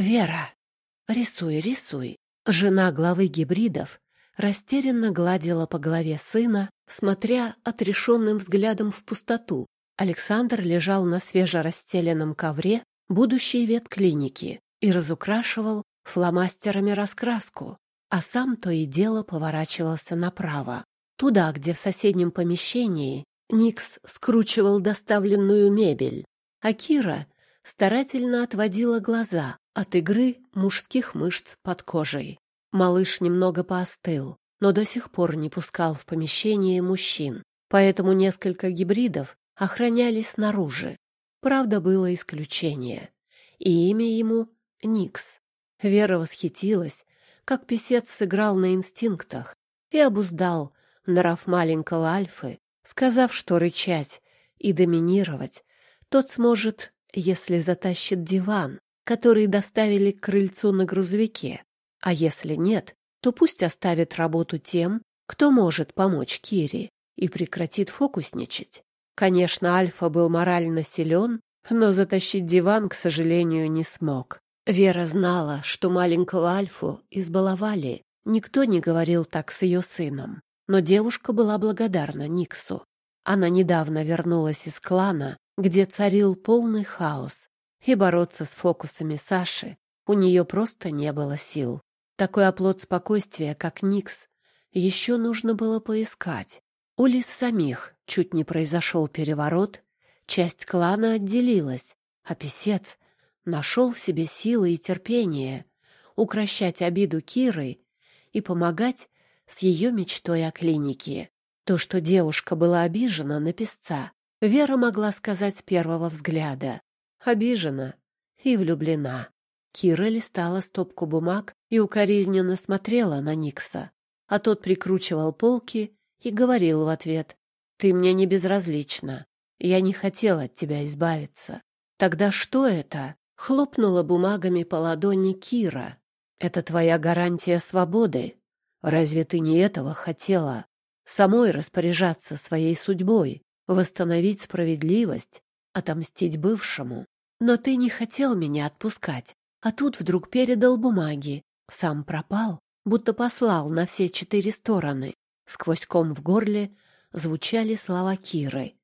«Вера, рисуй, рисуй». Жена главы гибридов растерянно гладила по голове сына, смотря отрешенным взглядом в пустоту. Александр лежал на свежерастеленном ковре будущей ветклиники и разукрашивал фломастерами раскраску, а сам то и дело поворачивался направо, туда, где в соседнем помещении Никс скручивал доставленную мебель, а Кира старательно отводила глаза от игры мужских мышц под кожей. Малыш немного поостыл, но до сих пор не пускал в помещение мужчин, поэтому несколько гибридов охранялись снаружи. Правда, было исключение, и имя ему — Никс. Вера восхитилась, как писец сыграл на инстинктах и обуздал нрав маленького Альфы, сказав, что рычать и доминировать тот сможет, если затащит диван, который доставили к крыльцу на грузовике. А если нет, то пусть оставит работу тем, кто может помочь Кире, и прекратит фокусничать. Конечно, Альфа был морально силен, но затащить диван, к сожалению, не смог. Вера знала, что маленького Альфу избаловали. Никто не говорил так с ее сыном. Но девушка была благодарна Никсу. Она недавно вернулась из клана, где царил полный хаос, и бороться с фокусами Саши у нее просто не было сил. Такой оплот спокойствия, как Никс, еще нужно было поискать. У Лис самих чуть не произошел переворот, часть клана отделилась, а писец нашел в себе силы и терпение укращать обиду Киры и помогать с ее мечтой о клинике. То, что девушка была обижена на песца, Вера могла сказать с первого взгляда. Обижена и влюблена. Кира листала стопку бумаг и укоризненно смотрела на Никса, а тот прикручивал полки и говорил в ответ, «Ты мне не безразлична. Я не хотела от тебя избавиться». «Тогда что это?» — хлопнула бумагами по ладони Кира. «Это твоя гарантия свободы. Разве ты не этого хотела? Самой распоряжаться своей судьбой, восстановить справедливость, отомстить бывшему. Но ты не хотел меня отпускать, а тут вдруг передал бумаги. Сам пропал, будто послал на все четыре стороны. Сквозь ком в горле звучали слова Киры.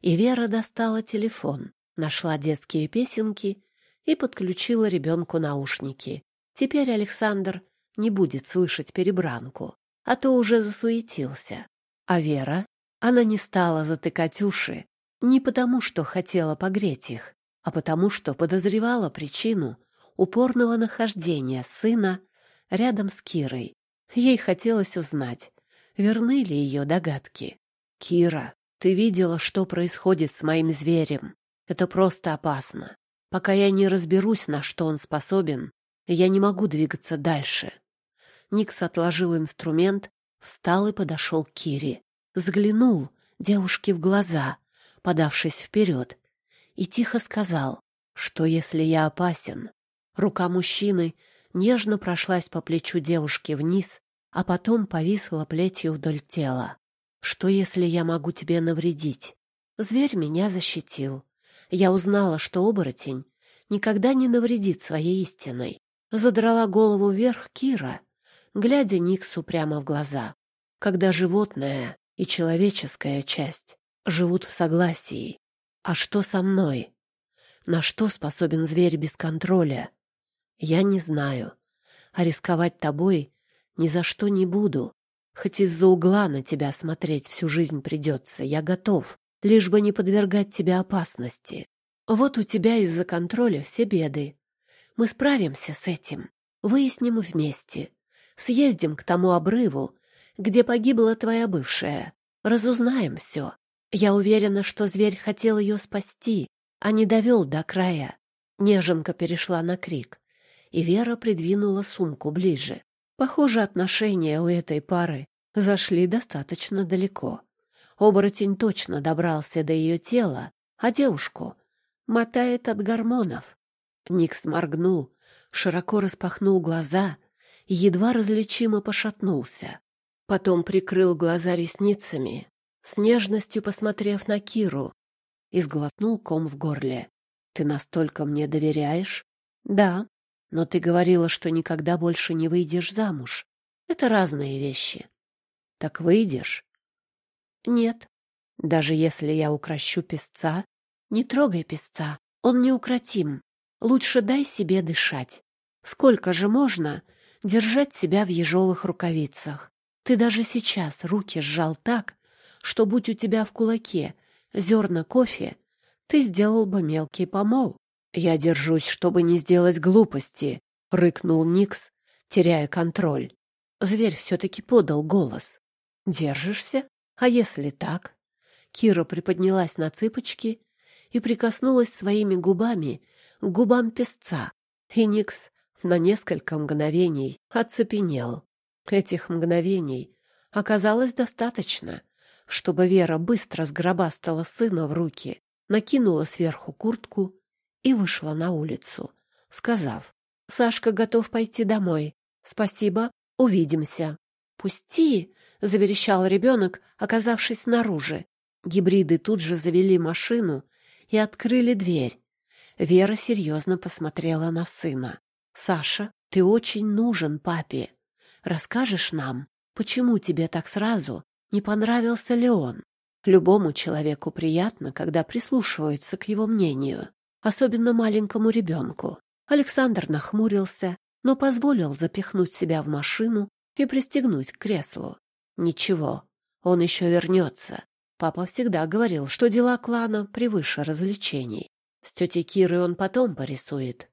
И Вера достала телефон, нашла детские песенки и подключила ребенку наушники. Теперь Александр не будет слышать перебранку, а то уже засуетился. А Вера, она не стала затыкать уши не потому, что хотела погреть их, а потому, что подозревала причину упорного нахождения сына рядом с Кирой. Ей хотелось узнать, верны ли ее догадки. «Кира, ты видела, что происходит с моим зверем? Это просто опасно. Пока я не разберусь, на что он способен, я не могу двигаться дальше». Никс отложил инструмент, встал и подошел к Кире. Взглянул девушке в глаза, подавшись вперед, и тихо сказал, что если я опасен, Рука мужчины нежно прошлась по плечу девушки вниз, а потом повисла плетью вдоль тела. «Что, если я могу тебе навредить?» Зверь меня защитил. Я узнала, что оборотень никогда не навредит своей истиной. Задрала голову вверх Кира, глядя Никсу прямо в глаза. Когда животное и человеческая часть живут в согласии. А что со мной? На что способен зверь без контроля? Я не знаю. А рисковать тобой ни за что не буду. Хоть из-за угла на тебя смотреть всю жизнь придется, я готов, лишь бы не подвергать тебя опасности. Вот у тебя из-за контроля все беды. Мы справимся с этим, выясним вместе. Съездим к тому обрыву, где погибла твоя бывшая. Разузнаем все. Я уверена, что зверь хотел ее спасти, а не довел до края. Неженка перешла на крик и Вера придвинула сумку ближе. Похоже, отношения у этой пары зашли достаточно далеко. Оборотень точно добрался до ее тела, а девушку мотает от гормонов. Никс моргнул, широко распахнул глаза и едва различимо пошатнулся. Потом прикрыл глаза ресницами, с нежностью посмотрев на Киру, и сглотнул ком в горле. «Ты настолько мне доверяешь?» «Да», Но ты говорила, что никогда больше не выйдешь замуж. Это разные вещи. Так выйдешь? Нет. Даже если я укращу песца, не трогай песца, он неукротим. Лучше дай себе дышать. Сколько же можно держать себя в ежовых рукавицах? Ты даже сейчас руки сжал так, что, будь у тебя в кулаке зерна кофе, ты сделал бы мелкий помол. Я держусь, чтобы не сделать глупости, — рыкнул Никс, теряя контроль. Зверь все-таки подал голос. Держишься? А если так? Кира приподнялась на цыпочки и прикоснулась своими губами к губам песца. И Никс на несколько мгновений оцепенел. Этих мгновений оказалось достаточно, чтобы Вера быстро сгробастала сына в руки, накинула сверху куртку и вышла на улицу, сказав, «Сашка готов пойти домой. Спасибо, увидимся». «Пусти!» — заверещал ребенок, оказавшись снаружи. Гибриды тут же завели машину и открыли дверь. Вера серьезно посмотрела на сына. «Саша, ты очень нужен папе. Расскажешь нам, почему тебе так сразу не понравился ли он? Любому человеку приятно, когда прислушиваются к его мнению, особенно маленькому ребенку. Александр нахмурился, но позволил запихнуть себя в машину и пристегнуть к креслу. Ничего, он еще вернется. Папа всегда говорил, что дела клана превыше развлечений. С тетей Кирой он потом порисует.